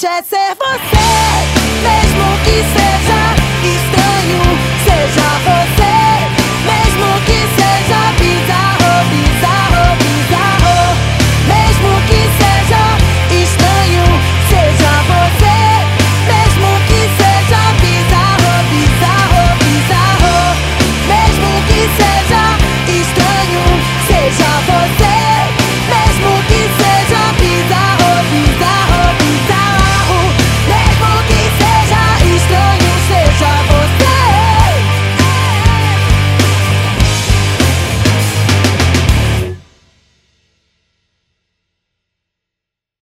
importante é ser você.